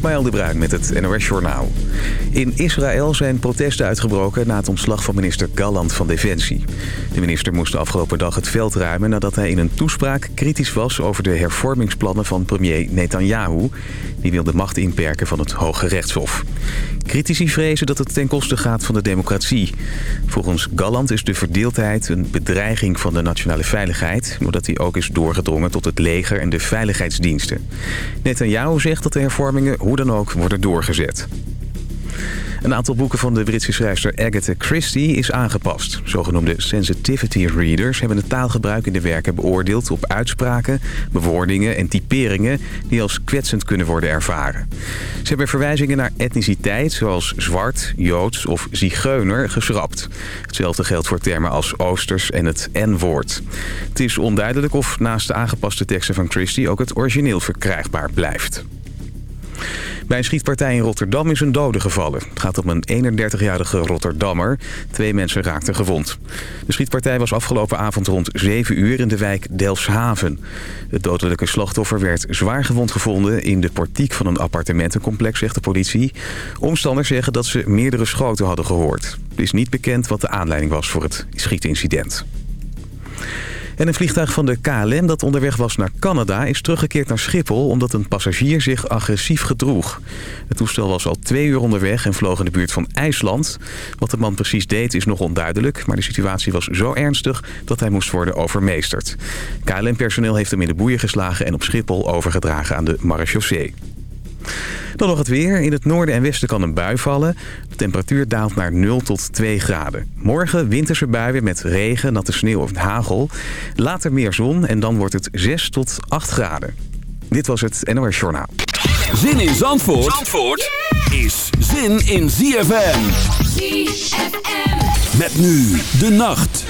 Ismaël de Bruin met het NOS Journaal. In Israël zijn protesten uitgebroken na het ontslag van minister Galland van Defensie. De minister moest de afgelopen dag het veld ruimen nadat hij in een toespraak kritisch was over de hervormingsplannen van premier Netanyahu. Die wil de macht inperken van het Hoge Rechtshof. Critici vrezen dat het ten koste gaat van de democratie. Volgens Galland is de verdeeldheid een bedreiging van de nationale veiligheid... doordat hij ook is doorgedrongen tot het leger en de veiligheidsdiensten. Netanyahu zegt dat de hervormingen hoe dan ook worden doorgezet. Een aantal boeken van de Britse schrijfster Agatha Christie is aangepast. Zogenoemde sensitivity readers hebben het taalgebruik in de werken beoordeeld... op uitspraken, bewoordingen en typeringen die als kwetsend kunnen worden ervaren. Ze hebben verwijzingen naar etniciteit zoals zwart, joods of zigeuner geschrapt. Hetzelfde geldt voor termen als oosters en het N-woord. Het is onduidelijk of naast de aangepaste teksten van Christie ook het origineel verkrijgbaar blijft. Bij een schietpartij in Rotterdam is een dode gevallen. Het gaat om een 31-jarige Rotterdammer. Twee mensen raakten gewond. De schietpartij was afgelopen avond rond 7 uur in de wijk Delfshaven. Het dodelijke slachtoffer werd zwaar gewond gevonden... in de portiek van een appartementencomplex, zegt de politie. Omstanders zeggen dat ze meerdere schoten hadden gehoord. Het is niet bekend wat de aanleiding was voor het schietincident. En een vliegtuig van de KLM dat onderweg was naar Canada is teruggekeerd naar Schiphol omdat een passagier zich agressief gedroeg. Het toestel was al twee uur onderweg en vloog in de buurt van IJsland. Wat de man precies deed is nog onduidelijk, maar de situatie was zo ernstig dat hij moest worden overmeesterd. KLM-personeel heeft hem in de boeien geslagen en op Schiphol overgedragen aan de marechaussee. Dan nog het weer. In het noorden en westen kan een bui vallen. De temperatuur daalt naar 0 tot 2 graden. Morgen winterse buien met regen, natte sneeuw of hagel. Later meer zon en dan wordt het 6 tot 8 graden. Dit was het NOS Journaal. Zin in Zandvoort, Zandvoort is zin in ZFM. ZFM. Met nu de nacht.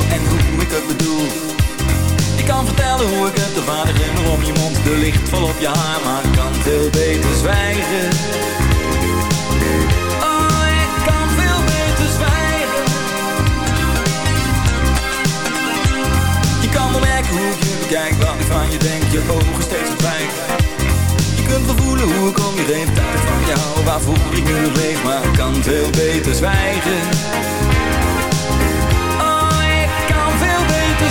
En hoe ik het bedoel. Je kan vertellen hoe ik het de vader en om je mond De licht vol op je haar, maar ik kan veel beter zwijgen. Oh, ik kan veel beter zwijgen. Je kan wel merken hoe ik je bekijk Wat ik van je denk, je ogen steeds verdwijgen. Je kunt wel voelen hoe ik om je heen ik van jou, waarvoor ik nu leef. Maar kan veel beter zwijgen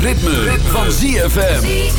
Ritme, van ZFM.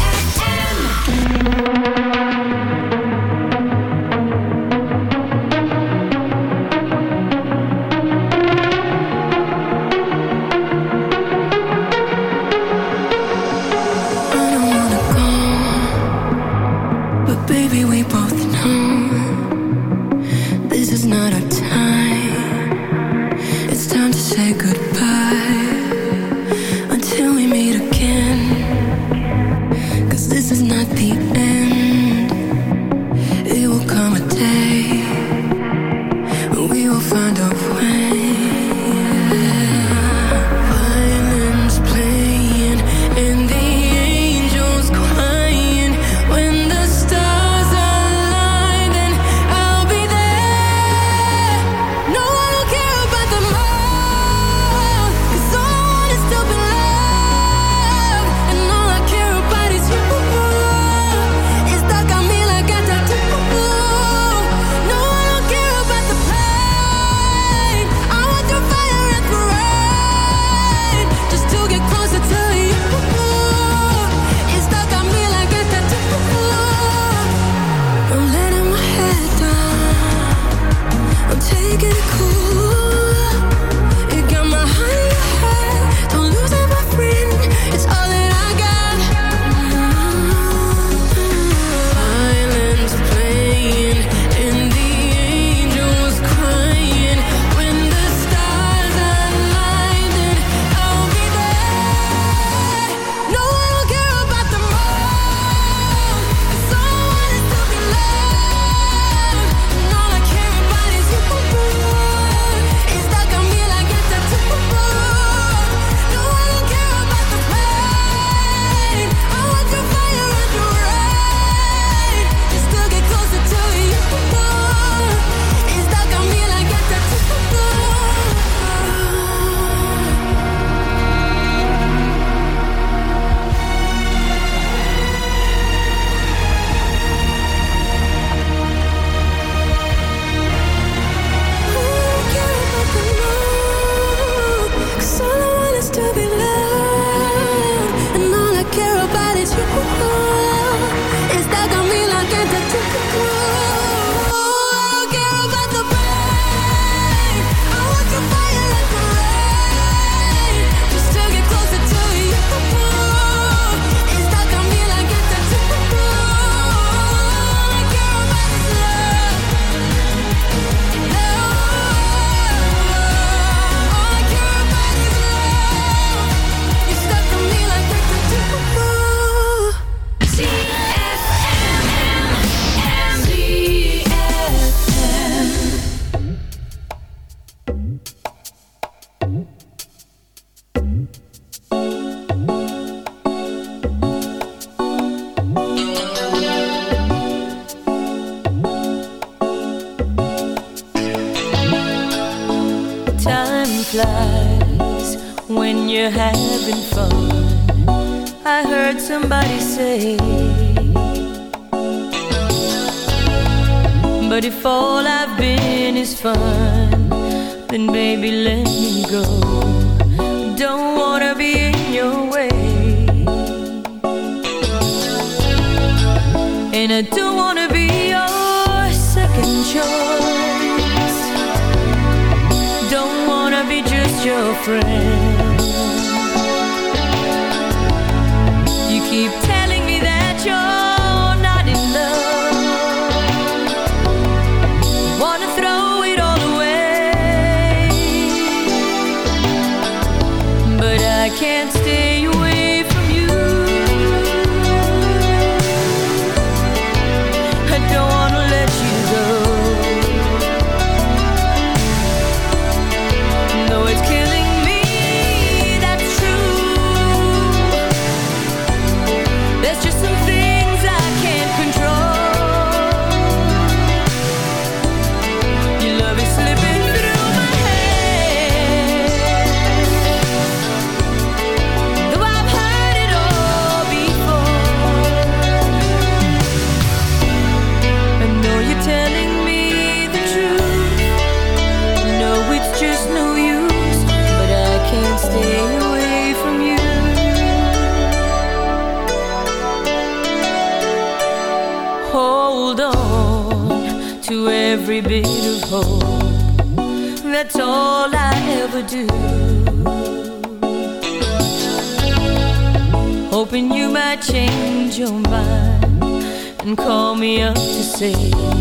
enough to say.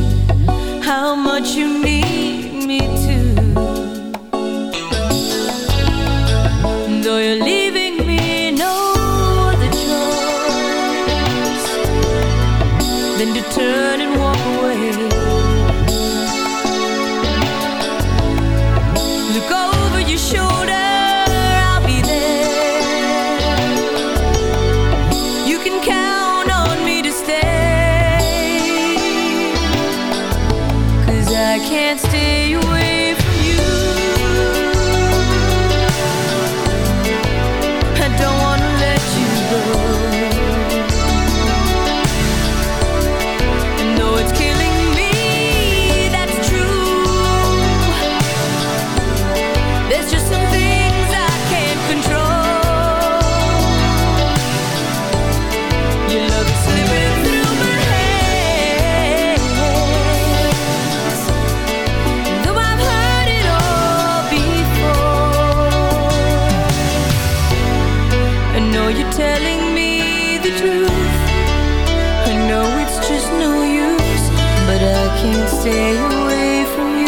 can't stay away from you.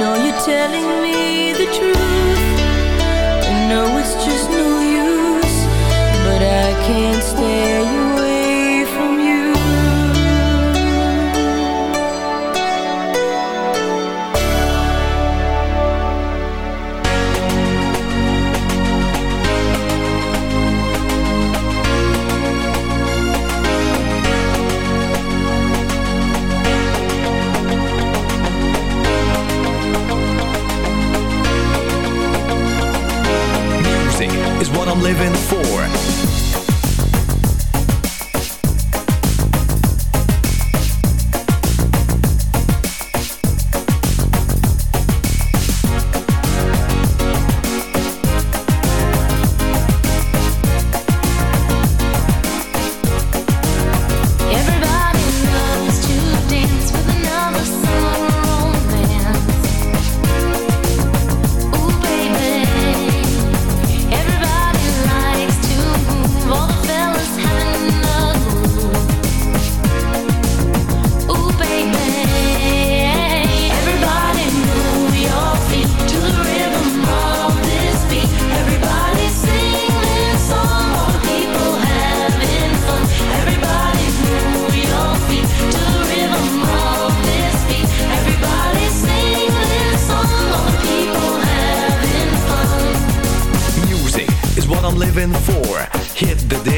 No, you're telling.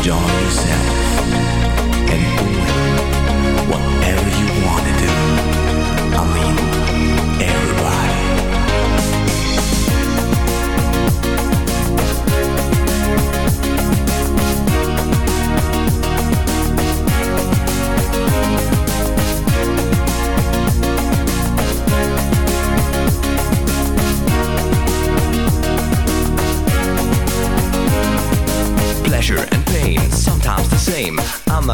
Enjoy yourself and do it, whatever you want.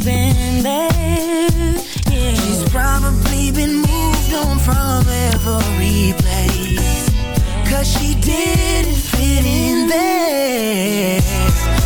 she's been there. Yeah. She's probably been moved on from every place. Cause she didn't fit in there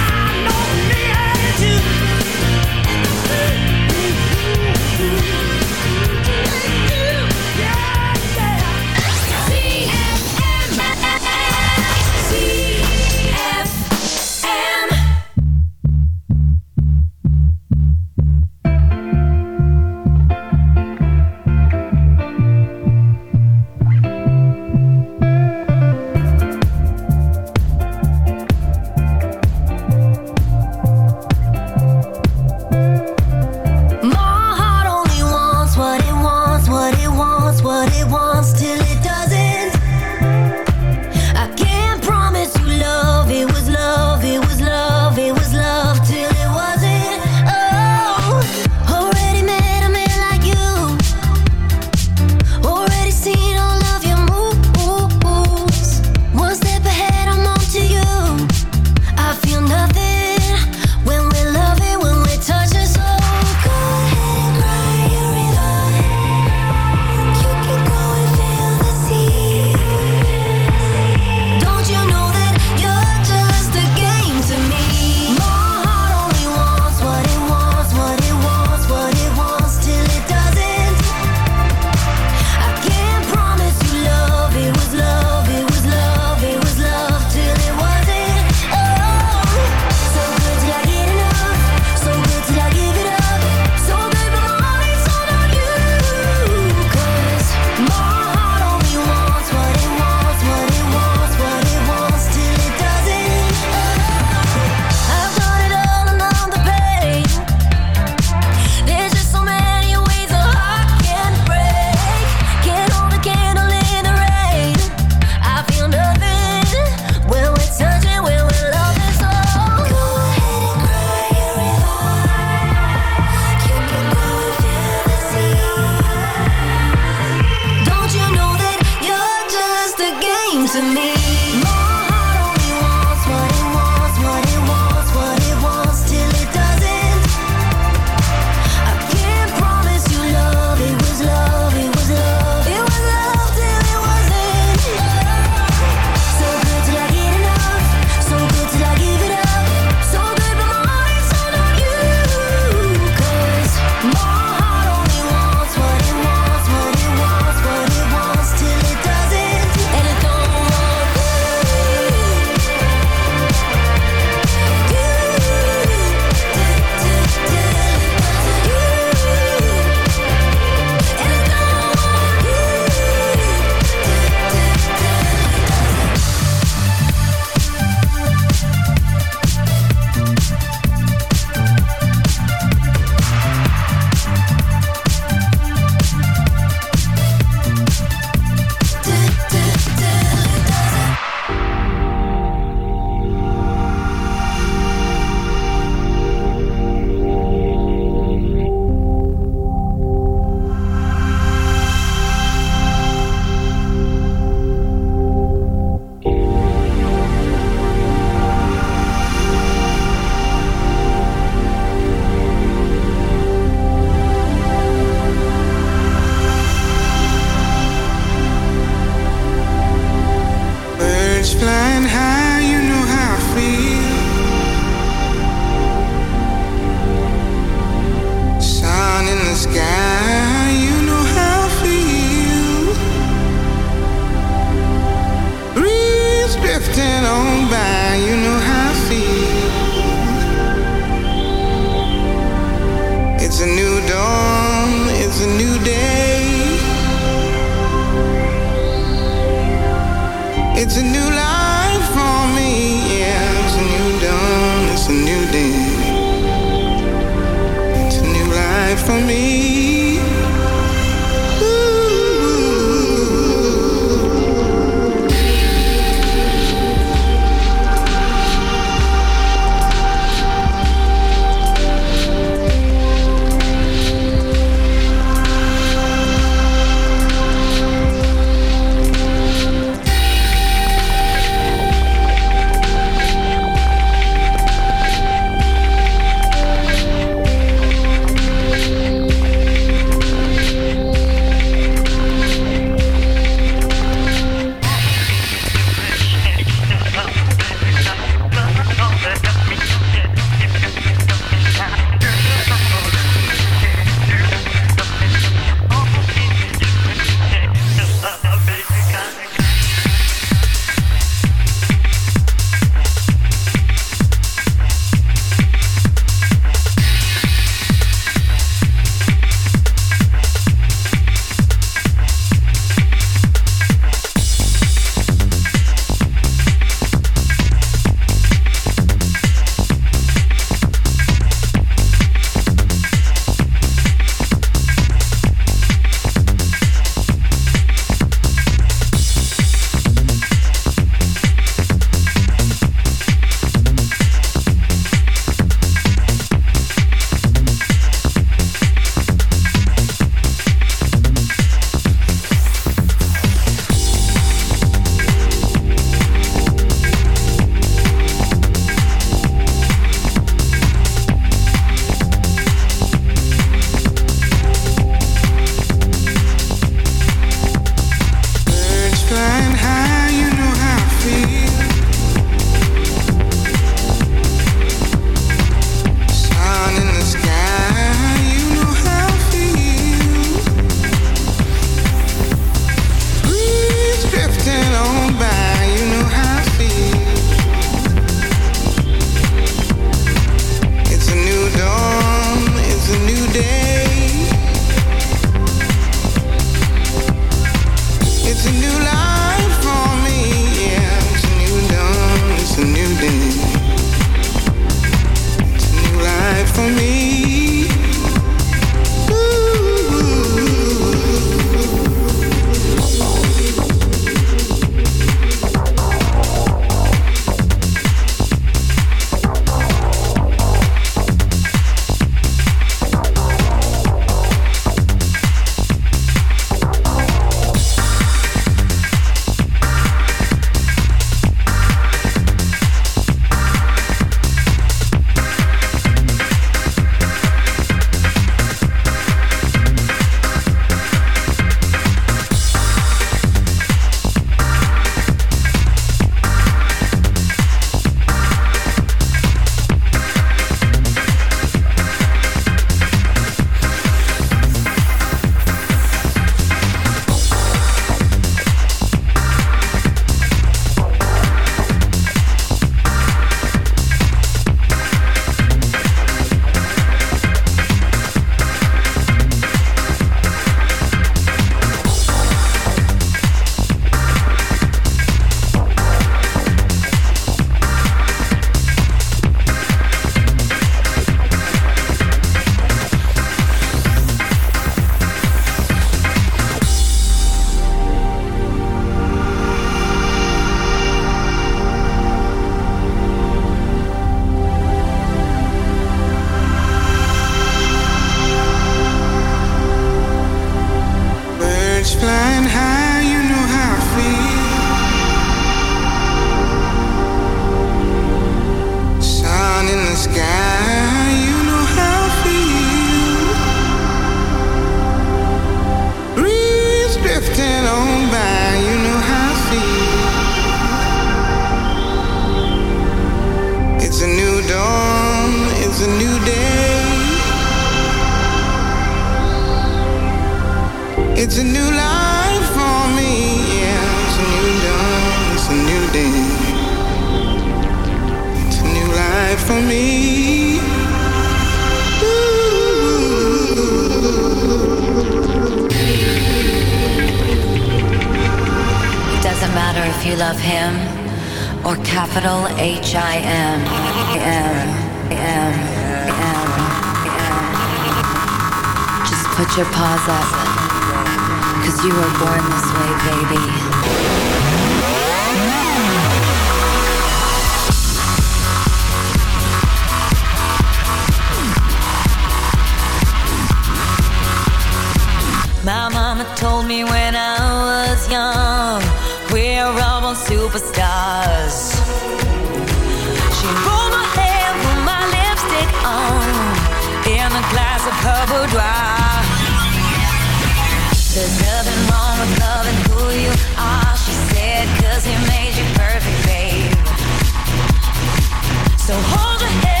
hold your head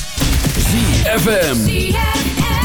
ZFM.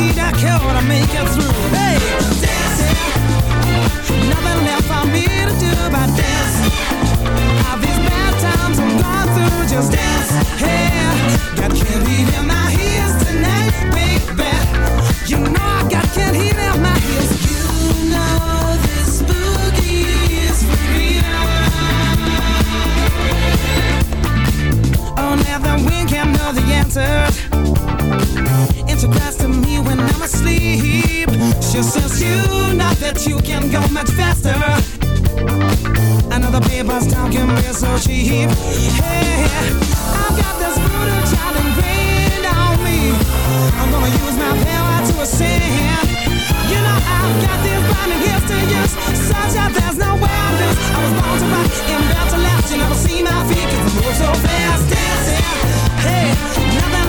I need a cure to make it through. Hey, dancing. Nothing left for me to do but dance. All these bad times I'm going through, just dance. Hey, got candy in my ears tonight, baby. You know I got candy in my ears. You know this boogie is real. Oh, now the wind can know the answers. She you know that you can go much faster. The papers talking real so cheap. Hey, I've got this voodoo child ingrained on me. I'm gonna use my power to ascend. You know I've got these blinding gifts to use, such that there's no way I. I was born to rock and built to last. You never see my feet 'cause I move so fast, dancing. Hey,